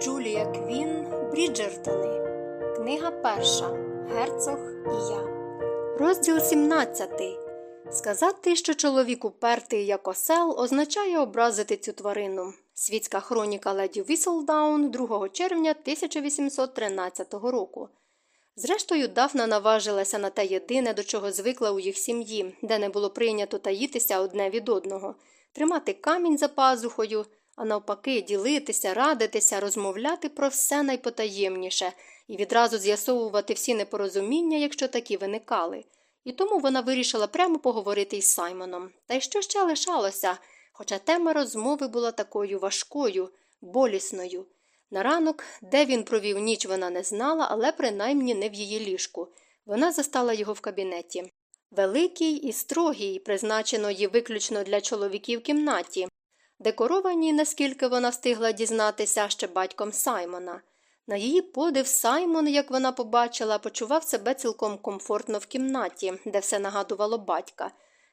Джулія Квін Бріджертони. Книга перша. Герцог і я. Розділ 17. Сказати, що чоловік упертий як осел, означає образити цю тварину. Світська хроніка леді Віселдаун 2 червня 1813 року. Зрештою, Дафна наважилася на те єдине, до чого звикла у їх сім'ї, де не було прийнято таїтися одне від одного, тримати камінь за пазухою, а навпаки, ділитися, радитися, розмовляти про все найпотаємніше і відразу з'ясовувати всі непорозуміння, якщо такі виникали. І тому вона вирішила прямо поговорити із Саймоном. Та й що ще лишалося, хоча тема розмови була такою важкою, болісною. На ранок, де він провів ніч, вона не знала, але принаймні не в її ліжку. Вона застала його в кабінеті. Великий і строгий, призначеної виключно для чоловіків кімнаті, декорованій, наскільки вона встигла дізнатися, ще батьком Саймона. На її подив Саймон, як вона побачила, почував себе цілком комфортно в кімнаті, де все нагадувало батька.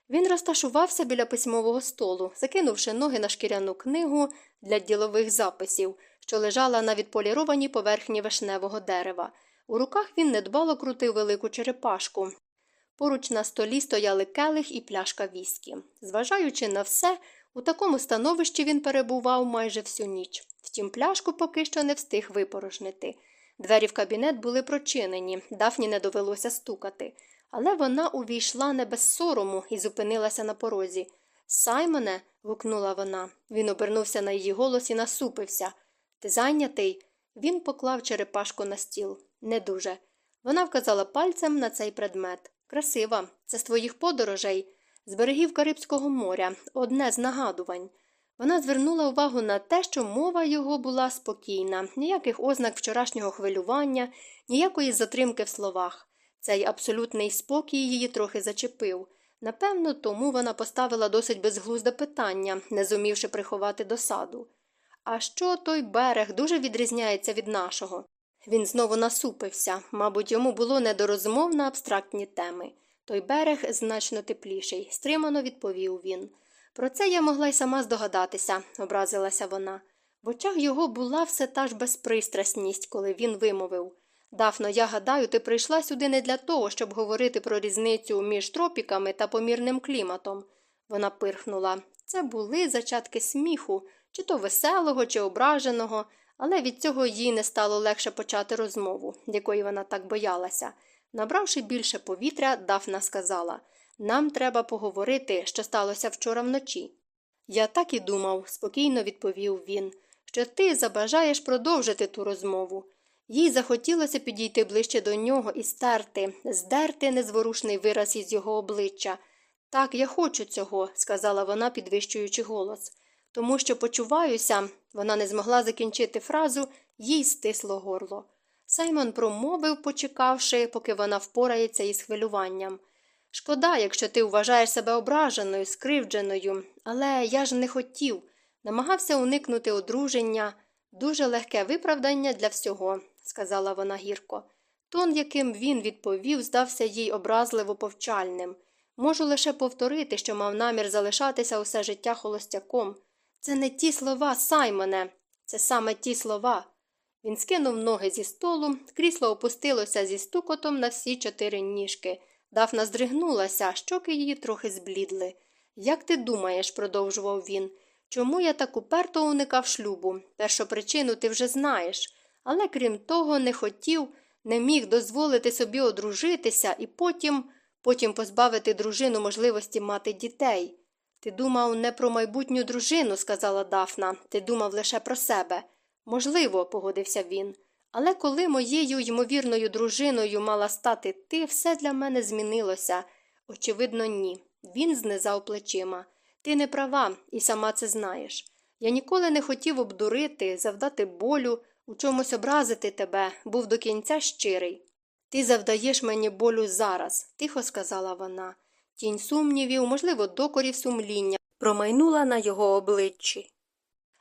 Він розташувався біля письмового столу, закинувши ноги на шкіряну книгу для ділових записів, що лежала на відполірованій поверхні вишневого дерева. У руках він недбало крутив велику черепашку. Поруч на столі стояли келих і пляшка віскі. Зважаючи на все, у такому становищі він перебував майже всю ніч. Втім, пляшку поки що не встиг випорожнити. Двері в кабінет були прочинені, дафні не довелося стукати. Але вона увійшла не без сорому і зупинилася на порозі. Саймоне. гукнула вона. Він обернувся на її голос і насупився. Ти зайнятий? Він поклав черепашку на стіл. Не дуже. Вона вказала пальцем на цей предмет. Красива, це з твоїх подорожей, з берегів Карибського моря, одне з нагадувань. Вона звернула увагу на те, що мова його була спокійна, ніяких ознак вчорашнього хвилювання, ніякої затримки в словах. Цей абсолютний спокій її трохи зачепив. Напевно, тому вона поставила досить безглузде питання, не зумівши приховати досаду. А що той берег дуже відрізняється від нашого? Він знову насупився, мабуть, йому було не до розмов на абстрактні теми. Той берег значно тепліший, стримано відповів він. Про це я могла й сама здогадатися, образилася вона. В очах його була все та ж безпристрасність, коли він вимовив Дафно, я гадаю, ти прийшла сюди не для того, щоб говорити про різницю між тропіками та помірним кліматом. Вона пирхнула. Це були зачатки сміху, чи то веселого, чи ображеного, але від цього їй не стало легше почати розмову, якої вона так боялася. Набравши більше повітря, Дафна сказала Нам треба поговорити, що сталося вчора вночі. Я так і думав, спокійно відповів він, що ти забажаєш продовжити ту розмову. Їй захотілося підійти ближче до нього і стерти, здерти незворушний вираз із його обличчя. Так, я хочу цього, сказала вона, підвищуючи голос. Тому що почуваюся, вона не змогла закінчити фразу, їй стисло горло. Саймон промовив, почекавши, поки вона впорається із хвилюванням. Шкода, якщо ти вважаєш себе ображеною, скривдженою, але я ж не хотів, намагався уникнути одруження, дуже легке виправдання для всього, сказала вона гірко. Тон, яким він відповів, здався їй образливо повчальним. Можу лише повторити, що мав намір залишатися усе життя холостяком. Це не ті слова, Саймоне, це саме ті слова. Він скинув ноги зі столу, крісло опустилося зі стукотом на всі чотири ніжки. Дафна здригнулася, щоки її трохи зблідли. Як ти думаєш, продовжував він, чому я так уперто уникав шлюбу? Першу причину ти вже знаєш, але крім того, не хотів, не міг дозволити собі одружитися і потім, потім позбавити дружину можливості мати дітей. Ти думав не про майбутню дружину, сказала Дафна, ти думав лише про себе. Можливо, погодився він. Але коли моєю ймовірною дружиною мала стати ти, все для мене змінилося. Очевидно, ні. Він знизав плечима. Ти не права, і сама це знаєш. Я ніколи не хотів обдурити, завдати болю, у чомусь образити тебе, був до кінця щирий. Ти завдаєш мені болю зараз, тихо сказала вона. Тінь сумнівів, можливо, докорів сумління, промайнула на його обличчі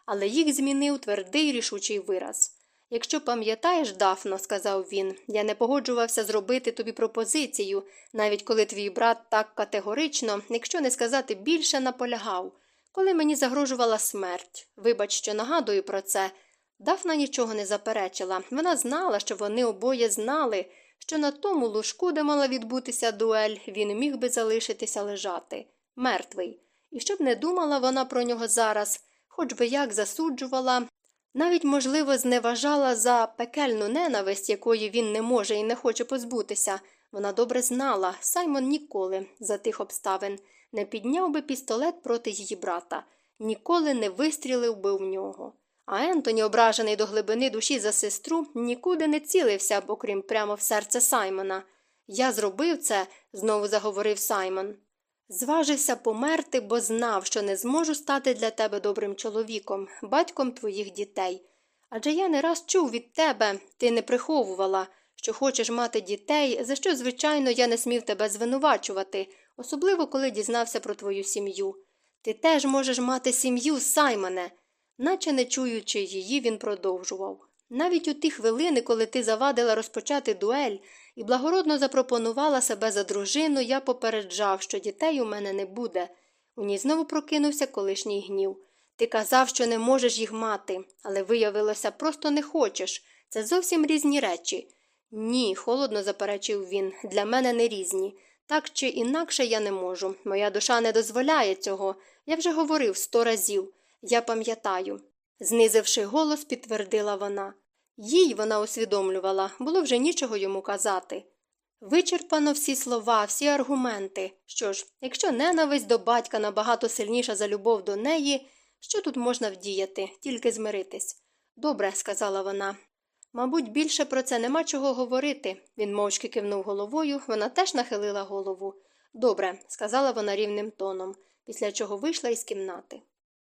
але їх змінив твердий рішучий вираз. Якщо пам'ятаєш, Дафно, сказав він, я не погоджувався зробити тобі пропозицію, навіть коли твій брат так категорично, якщо не сказати більше, наполягав, коли мені загрожувала смерть. Вибач, що нагадую про це. Дафна нічого не заперечила. Вона знала, що вони обоє знали, що на тому лужку, де мала відбутися дуель, він міг би залишитися лежати, мертвий. І щоб не думала вона про нього зараз, хоч би як засуджувала, навіть, можливо, зневажала за пекельну ненависть, якої він не може і не хоче позбутися. Вона добре знала, Саймон ніколи, за тих обставин, не підняв би пістолет проти її брата, ніколи не вистрілив би в нього. А Ентоні, ображений до глибини душі за сестру, нікуди не цілився б, окрім прямо в серце Саймона. Я зробив це, знову заговорив Саймон. Зважився померти, бо знав, що не зможу стати для тебе добрим чоловіком, батьком твоїх дітей. Адже я не раз чув від тебе, ти не приховувала, що хочеш мати дітей, за що, звичайно, я не смів тебе звинувачувати, особливо коли дізнався про твою сім'ю. Ти теж можеш мати сім'ю, Саймоне. Наче не чуючи її, він продовжував. Навіть у ті хвилини, коли ти завадила розпочати дуель і благородно запропонувала себе за дружину, я попереджав, що дітей у мене не буде. У ній знову прокинувся колишній гнів. Ти казав, що не можеш їх мати, але виявилося, просто не хочеш. Це зовсім різні речі. Ні, холодно заперечив він, для мене не різні. Так чи інакше я не можу. Моя душа не дозволяє цього. Я вже говорив сто разів. Я пам'ятаю. Знизивши голос, підтвердила вона. Їй вона усвідомлювала, було вже нічого йому казати. Вичерпано всі слова, всі аргументи. Що ж, якщо ненависть до батька набагато сильніша за любов до неї, що тут можна вдіяти, тільки змиритись? Добре, сказала вона. Мабуть, більше про це нема чого говорити. Він мовчки кивнув головою, вона теж нахилила голову. Добре, сказала вона рівним тоном, після чого вийшла із кімнати.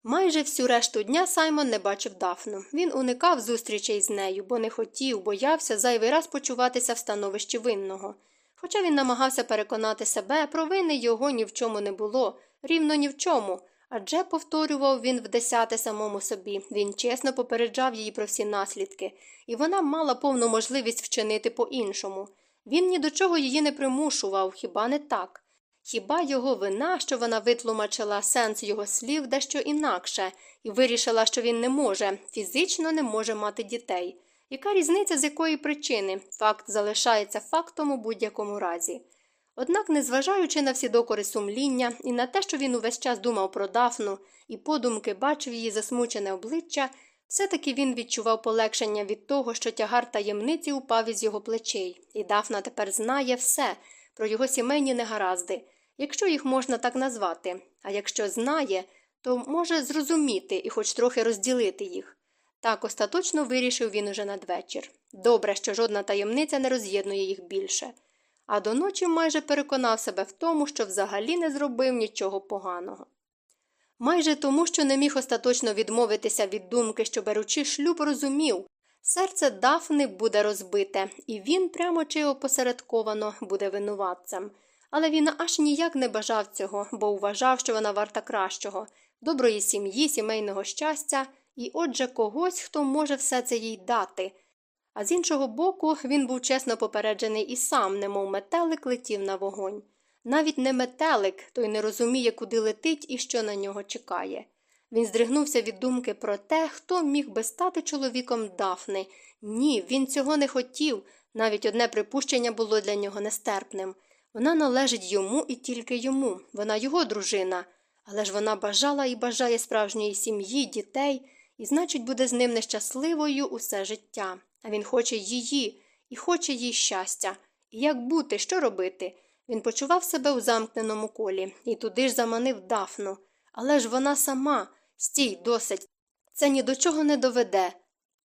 Майже всю решту дня Саймон не бачив Дафну. Він уникав зустрічей з нею, бо не хотів, боявся зайвий раз почуватися в становищі винного. Хоча він намагався переконати себе, провини його ні в чому не було, рівно ні в чому. Адже, повторював він вдесяте самому собі, він чесно попереджав її про всі наслідки, і вона мала повну можливість вчинити по іншому. Він ні до чого її не примушував, хіба не так? Хіба його вина, що вона витлумачила сенс його слів дещо інакше, і вирішила, що він не може, фізично не може мати дітей. Яка різниця з якої причини? Факт залишається фактом у будь-якому разі. Однак, незважаючи на всі докори сумління і на те, що він увесь час думав про Дафну і подумки бачив її засмучене обличчя, все таки він відчував полегшення від того, що тягар таємниці упав із його плечей, і Дафна тепер знає все про його сімейні негаразди якщо їх можна так назвати, а якщо знає, то може зрозуміти і хоч трохи розділити їх. Так остаточно вирішив він уже надвечір. Добре, що жодна таємниця не роз'єднує їх більше. А до ночі майже переконав себе в тому, що взагалі не зробив нічого поганого. Майже тому, що не міг остаточно відмовитися від думки, що беручи шлюб, розумів, серце Дафни буде розбите, і він прямо чи опосередковано буде винуватцем але він аж ніяк не бажав цього, бо вважав, що вона варта кращого, доброї сім'ї, сімейного щастя і, отже, когось, хто може все це їй дати. А з іншого боку, він був чесно попереджений і сам, немов метелик летів на вогонь. Навіть не метелик, той не розуміє, куди летить і що на нього чекає. Він здригнувся від думки про те, хто міг би стати чоловіком Дафни. Ні, він цього не хотів, навіть одне припущення було для нього нестерпним. Вона належить йому і тільки йому, вона його дружина, але ж вона бажала і бажає справжньої сім'ї, дітей, і, значить, буде з ним нещасливою усе життя. А він хоче її і хоче їй щастя. І як бути, що робити? Він почував себе у замкненому колі і туди ж заманив дафну. Але ж вона сама, стій, досить. Це ні до чого не доведе.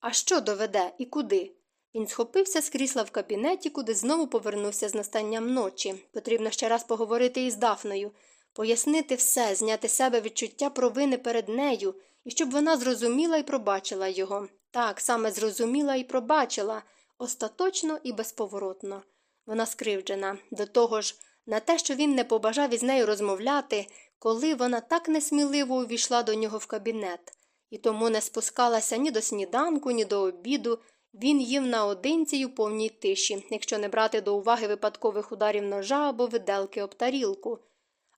А що доведе і куди? Він схопився з крісла в кабінеті, куди знову повернувся з настанням ночі. Потрібно ще раз поговорити із Дафною, пояснити все, зняти себе відчуття провини перед нею, і щоб вона зрозуміла і пробачила його. Так, саме зрозуміла і пробачила, остаточно і безповоротно. Вона скривджена, до того ж, на те, що він не побажав із нею розмовляти, коли вона так несміливо увійшла до нього в кабінет, і тому не спускалася ні до сніданку, ні до обіду. Він їв наодинці й у повній тиші, якщо не брати до уваги випадкових ударів ножа або виделки об тарілку.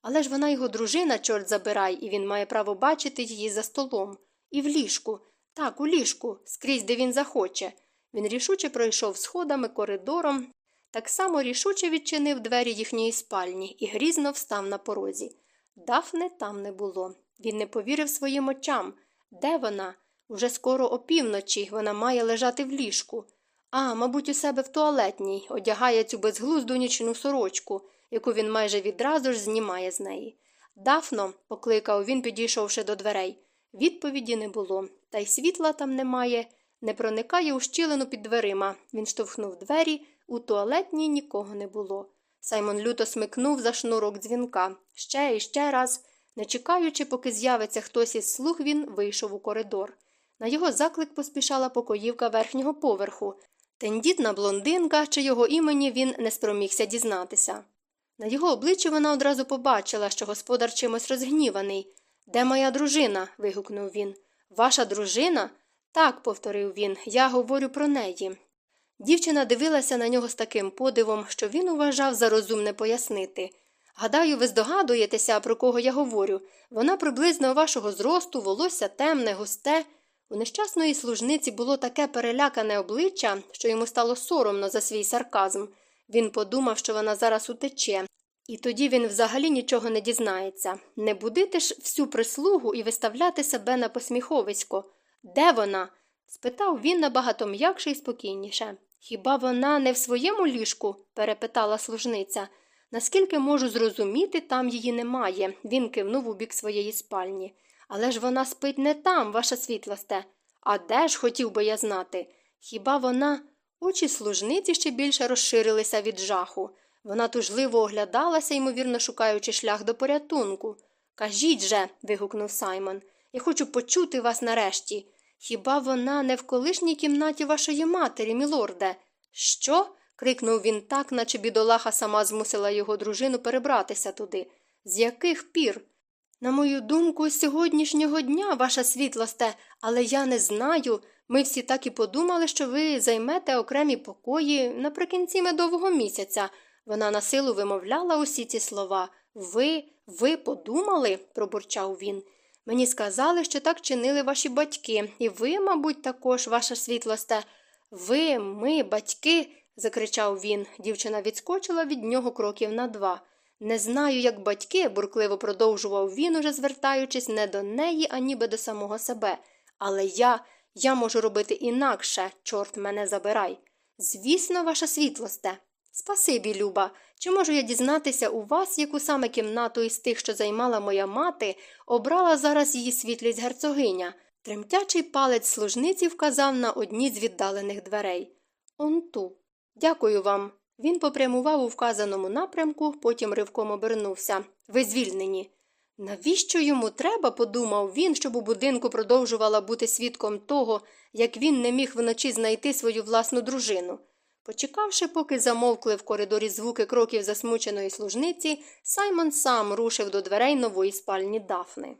Але ж вона його дружина, чорт забирай, і він має право бачити її за столом, і в ліжку, Так, у ліжку, скрізь де він захоче. Він рішуче пройшов сходами коридором, так само рішуче відчинив двері їхньої спальні і грізно встав на порозі. Дафни там не було. Він не повірив своїм очам. Де вона? Уже скоро опівночі вона має лежати в ліжку. А, мабуть, у себе в туалетній, одягає цю безглузду нічну сорочку, яку він майже відразу ж знімає з неї. Дафно, покликав він, підійшовши до дверей. Відповіді не було, та й світла там немає, не проникає у щілину під дверима. Він штовхнув двері, у туалетній нікого не було. Саймон люто смикнув за шнурок дзвінка. Ще і ще раз, не чекаючи, поки з'явиться хтось із слуг, він вийшов у коридор. На його заклик поспішала покоївка верхнього поверху. Тендітна блондинка, чи його імені він не спромігся дізнатися. На його обличчі вона одразу побачила, що господар чимось розгніваний. Де моя дружина? вигукнув він. Ваша дружина? Так, повторив він, я говорю про неї. Дівчина дивилася на нього з таким подивом, що він уважав за розумне пояснити. Гадаю, ви здогадуєтеся, про кого я говорю. Вона приблизно вашого зросту, волосся темне, густе. У нещасної служниці було таке перелякане обличчя, що йому стало соромно за свій сарказм. Він подумав, що вона зараз утече, і тоді він взагалі нічого не дізнається. Не будити ж всю прислугу і виставляти себе на посміховисько. Де вона? спитав він набагато м'якше і спокійніше. Хіба вона не в своєму ліжку? перепитала служниця. Наскільки можу зрозуміти, там її немає. Він кивнув у бік своєї спальні. Але ж вона спить не там, ваша світлосте. А де ж хотів би я знати? Хіба вона. Очі служниці ще більше розширилися від жаху. Вона тужливо оглядалася, ймовірно, шукаючи шлях до порятунку. Кажіть же. вигукнув Саймон, я хочу почути вас нарешті. Хіба вона не в колишній кімнаті вашої матері, мілорде? Що? крикнув він так, наче бідолаха сама змусила його дружину перебратися туди. З яких пір? На мою думку, з сьогоднішнього дня, ваша світлосте, але я не знаю. Ми всі так і подумали, що ви займете окремі покої наприкінці медового місяця. Вона на силу вимовляла усі ці слова. Ви, ви подумали? пробурчав він. Мені сказали, що так чинили ваші батьки, і ви, мабуть, також, ваша світлосте. Ви, ми, батьки, закричав він. Дівчина відскочила від нього кроків на два. Не знаю, як батьки, буркливо продовжував він, уже звертаючись не до неї, а ніби до самого себе. Але я, я можу робити інакше, чорт мене забирай. Звісно, ваша світлосте. Спасибі, Люба. Чи можу я дізнатися у вас, яку саме кімнату із тих, що займала моя мати, обрала зараз її світлість герцогиня? Тремтячий палець служниці вказав на одні з віддалених дверей. Он ту. Дякую вам. Він попрямував у вказаному напрямку, потім ривком обернувся. Ви звільнені. Навіщо йому треба, подумав він, щоб у будинку продовжувала бути свідком того, як він не міг вночі знайти свою власну дружину. Почекавши, поки замовкли в коридорі звуки кроків засмученої служниці, Саймон сам рушив до дверей нової спальні Дафни.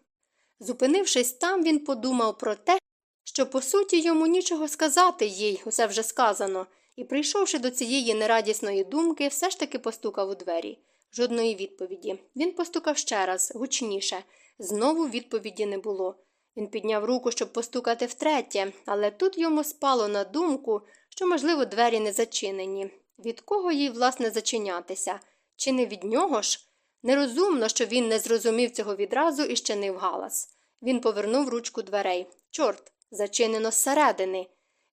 Зупинившись там, він подумав про те, що, по суті, йому нічого сказати їй, усе вже сказано, і, прийшовши до цієї нерадісної думки, все ж таки постукав у двері. Жодної відповіді. Він постукав ще раз, гучніше. Знову відповіді не було. Він підняв руку, щоб постукати втретє, але тут йому спало на думку, що, можливо, двері не зачинені. Від кого їй, власне, зачинятися? Чи не від нього ж? Нерозумно, що він не зрозумів цього відразу і ще не вгалас. Він повернув ручку дверей. Чорт, зачинено зсередини.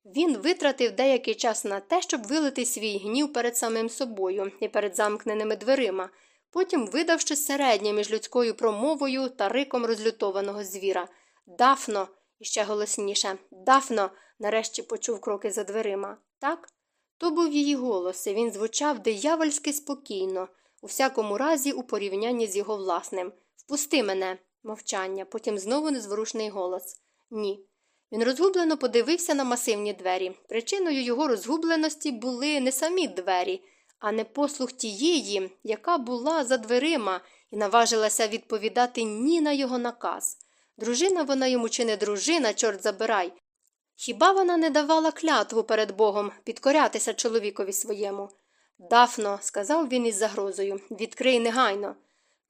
Він витратив деякий час на те, щоб вилити свій гнів перед самим собою і перед замкненими дверима, потім видав щось середнє між людською промовою та риком розлютованого звіра. Дафно, іще голосніше, Дафно, нарешті почув кроки за дверима. Так? То був її голос, і він звучав диявольськи спокійно, у всякому разі, у порівнянні з його власним. Впусти мене, мовчання, потім знову незворушний голос. Ні. Він розгублено подивився на масивні двері. Причиною його розгубленості були не самі двері, а не послух тієї, яка була за дверима, і наважилася відповідати ні на його наказ. Дружина вона йому чи не дружина, чорт забирай. Хіба вона не давала клятву перед Богом підкорятися чоловікові своєму? Дафно, сказав він із загрозою, відкрий негайно.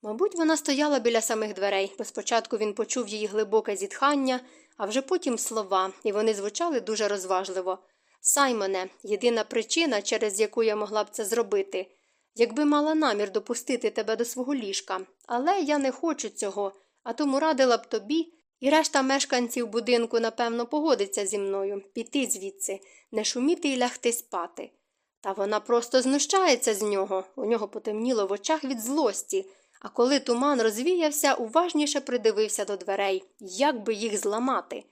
Мабуть, вона стояла біля самих дверей, бо спочатку він почув її глибоке зітхання, а вже потім слова, і вони звучали дуже розважливо. Саймоне, єдина причина, через яку я могла б це зробити, якби мала намір допустити тебе до свого ліжка, але я не хочу цього, а тому радила б тобі, і решта мешканців будинку, напевно, погодиться зі мною піти звідси, не шуміти і лягти спати. Та вона просто знущається з нього, у нього потемніло в очах від злості, а коли туман розвіявся, уважніше придивився до дверей, як би їх зламати.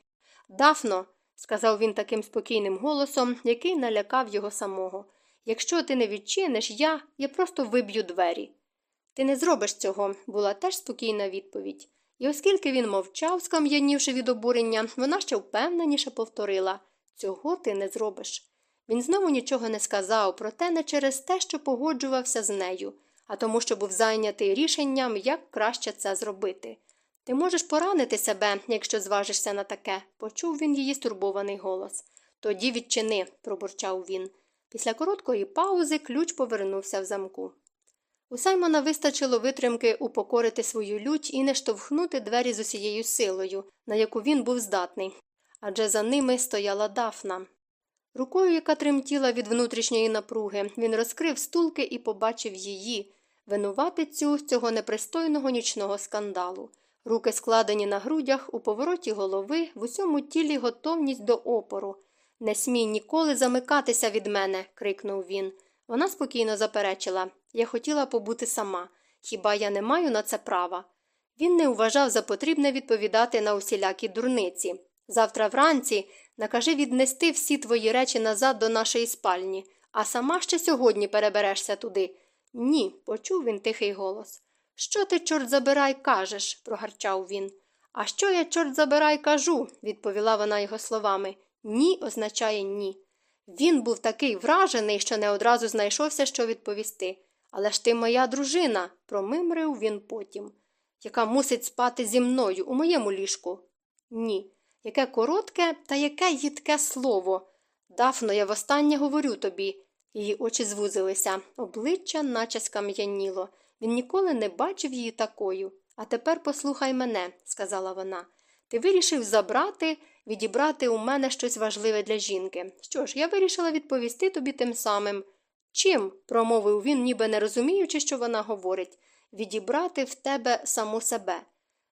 Дафно, сказав він таким спокійним голосом, який налякав його самого. Якщо ти не відчиниш, я, я просто виб'ю двері. Ти не зробиш цього, була теж спокійна відповідь. І оскільки він мовчав, скам'янівши від обурення, вона ще впевненіше повторила цього ти не зробиш. Він знову нічого не сказав, проте не через те, що погоджувався з нею, а тому, що був зайнятий рішенням, як краще це зробити. Ти можеш поранити себе, якщо зважишся на таке, почув він її стурбований голос. Тоді відчини, пробурчав він. Після короткої паузи ключ повернувся в замку. У Саймона вистачило витримки упокорити свою лють і не штовхнути двері з усією силою, на яку він був здатний, адже за ними стояла дафна. Рукою, яка тремтіла від внутрішньої напруги, він розкрив стулки і побачив її, винуватицю цього непристойного нічного скандалу. Руки складені на грудях, у повороті голови, в усьому тілі готовність до опору. Не смій ніколи замикатися від мене, крикнув він. Вона спокійно заперечила я хотіла побути сама. Хіба я не маю на це права? Він не вважав за потрібне відповідати на усілякі дурниці. Завтра вранці накажи віднести всі твої речі назад до нашої спальні, а сама ще сьогодні переберешся туди. Ні, почув він тихий голос. Що ти, чорт забирай, кажеш? прогарчав він. А що я, чорт забирай, кажу, відповіла вона його словами. Ні означає ні. Він був такий вражений, що не одразу знайшовся, що відповісти. Але ж ти моя дружина, промимрив він потім, яка мусить спати зі мною у моєму ліжку. Ні. Яке коротке та яке їдке слово. Дафно, я востаннє говорю тобі. Її очі звузилися, обличчя наче скам'яніло. Він ніколи не бачив її такою. А тепер послухай мене, сказала вона. Ти вирішив забрати, відібрати у мене щось важливе для жінки. Що ж, я вирішила відповісти тобі тим самим. Чим? промовив він, ніби не розуміючи, що вона говорить, відібрати в тебе саму себе.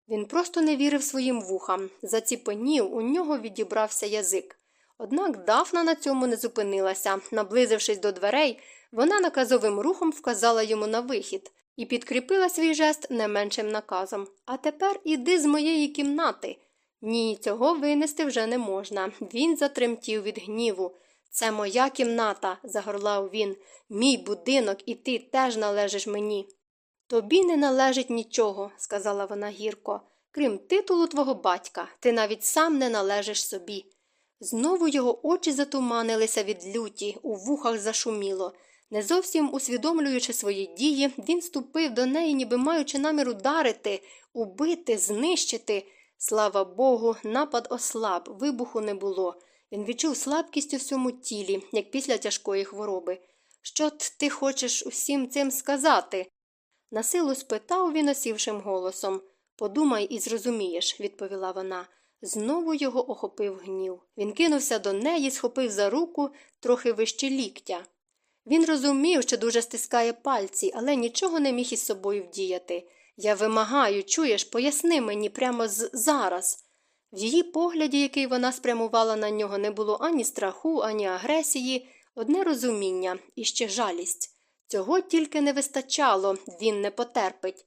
Він просто не вірив своїм вухам, заціпенів, у нього відібрався язик. Однак Дафна на цьому не зупинилася. Наблизившись до дверей, вона наказовим рухом вказала йому на вихід і підкріпила свій жест не меншим наказом. А тепер іди з моєї кімнати. Ні, цього винести вже не можна. Він затремтів від гніву. Це моя кімната, загорлав він, мій будинок, і ти теж належиш мені. Тобі не належить нічого, сказала вона гірко, крім титулу твого батька, ти навіть сам не належиш собі. Знову його очі затуманилися від люті, у вухах зашуміло. Не зовсім усвідомлюючи свої дії, він ступив до неї, ніби маючи намір ударити, убити, знищити. Слава Богу, напад ослаб, вибуху не було. Він відчув слабкість у всьому тілі, як після тяжкої хвороби. Що ти хочеш усім цим сказати? Насилу спитав він осівшим голосом. Подумай і зрозумієш, відповіла вона. Знову його охопив гнів. Він кинувся до неї, схопив за руку трохи вище ліктя. Він розумів, що дуже стискає пальці, але нічого не міг із собою вдіяти. Я вимагаю, чуєш, поясни мені прямо з зараз. В її погляді, який вона спрямувала на нього, не було ані страху, ані агресії, одне розуміння і ще жалість. Цього тільки не вистачало, він не потерпить.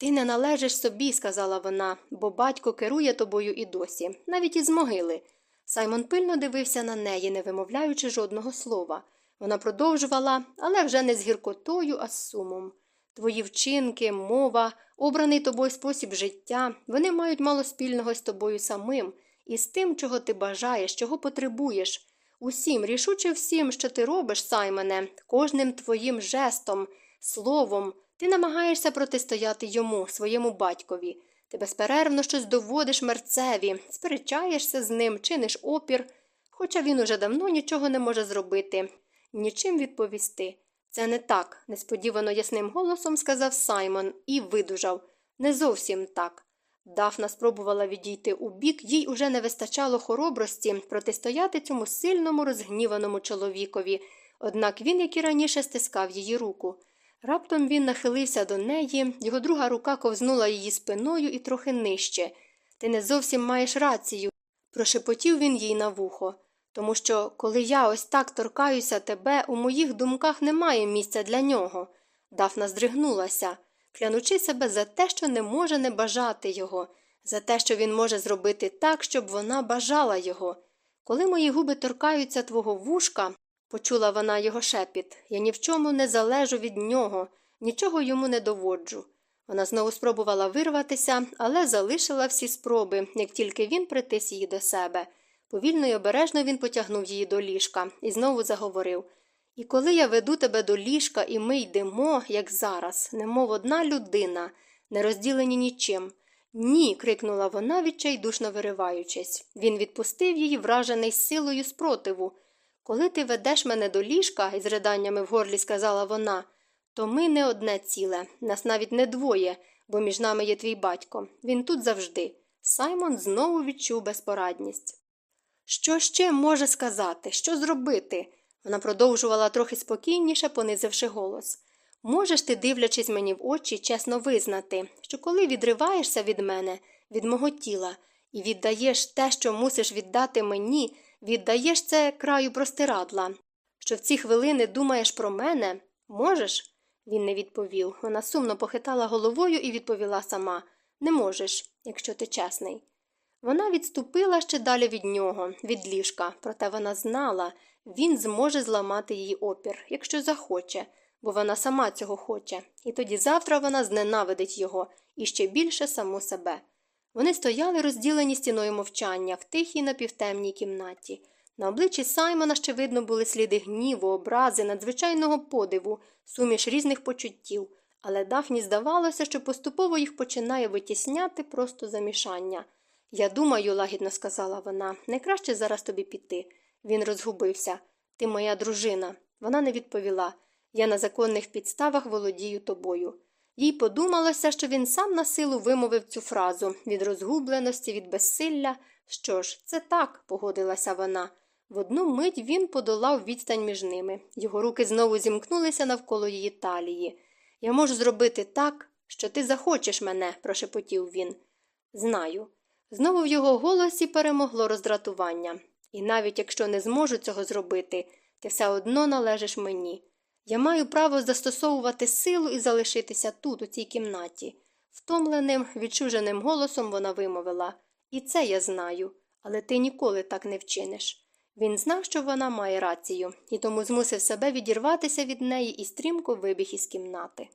Ти не належиш собі, сказала вона, бо батько керує тобою і досі, навіть із могили. Саймон пильно дивився на неї, не вимовляючи жодного слова. Вона продовжувала, але вже не з гіркотою, а з сумом. Твої вчинки, мова, обраний тобою спосіб життя, вони мають мало спільного з тобою самим і з тим, чого ти бажаєш, чого потребуєш. Усім, рішуче всім, що ти робиш, Саймоне, кожним твоїм жестом, словом, ти намагаєшся протистояти йому, своєму батькові. Ти безперервно щось доводиш мерцеві, сперечаєшся з ним, чиниш опір, хоча він уже давно нічого не може зробити, нічим відповісти. Це не так, несподівано ясним голосом сказав Саймон і видужав. Не зовсім так. Дафна спробувала відійти у бік, їй уже не вистачало хоробрості протистояти цьому сильному розгніваному чоловікові, однак він, як і раніше, стискав її руку. Раптом він нахилився до неї, його друга рука ковзнула її спиною і трохи нижче. Ти не зовсім маєш рацію, прошепотів він їй на вухо. Тому що, коли я ось так торкаюся тебе, у моїх думках немає місця для нього. Дафна здригнулася, клянучи себе за те, що не може не бажати його, за те, що він може зробити так, щоб вона бажала його. Коли мої губи торкаються твого вушка, почула вона його шепіт, я ні в чому не залежу від нього, нічого йому не доводжу. Вона знову спробувала вирватися, але залишила всі спроби, як тільки він притис її до себе. Повільно й обережно він потягнув її до ліжка і знову заговорив І коли я веду тебе до ліжка, і ми йдемо, як зараз, немов одна людина, не розділені нічим. Ні. крикнула вона, відчайдушно вириваючись. Він відпустив її, вражений силою спротиву. Коли ти ведеш мене до ліжка, із риданнями в горлі сказала вона, то ми не одне ціле, нас навіть не двоє, бо між нами є твій батько. Він тут завжди. Саймон знову відчув безпорадність. Що ще може сказати? Що зробити? Вона продовжувала трохи спокійніше, понизивши голос. Можеш ти, дивлячись мені в очі, чесно визнати, що коли відриваєшся від мене, від мого тіла, і віддаєш те, що мусиш віддати мені, віддаєш це краю простирадла, що в ці хвилини думаєш про мене? Можеш? Він не відповів. Вона сумно похитала головою і відповіла сама Не можеш, якщо ти чесний. Вона відступила ще далі від нього, від ліжка, проте вона знала, він зможе зламати її опір, якщо захоче, бо вона сама цього хоче, і тоді завтра вона зненавидить його і ще більше саму себе. Вони стояли розділені стіною мовчання в тихій напівтемній кімнаті. На обличчі Саймона ще видно були сліди гніву, образи, надзвичайного подиву, суміш різних почуттів, але Дафні здавалося, що поступово їх починає витісняти просто замішання. Я думаю, лагідно сказала вона, найкраще зараз тобі піти. Він розгубився. Ти моя дружина. Вона не відповіла. Я на законних підставах володію тобою. Їй подумалося, що він сам на силу вимовив цю фразу від розгубленості, від безсилля. Що ж, це так, погодилася вона. В одну мить він подолав відстань між ними. Його руки знову зімкнулися навколо її талії. Я можу зробити так, що ти захочеш мене, прошепотів він. Знаю. Знову в його голосі перемогло роздратування. І навіть якщо не зможу цього зробити, ти все одно належиш мені. Я маю право застосовувати силу і залишитися тут, у цій кімнаті. Втомленим, відчуженим голосом вона вимовила І це я знаю, але ти ніколи так не вчиниш. Він знав, що вона має рацію, і тому змусив себе відірватися від неї і стрімко вибіг із кімнати.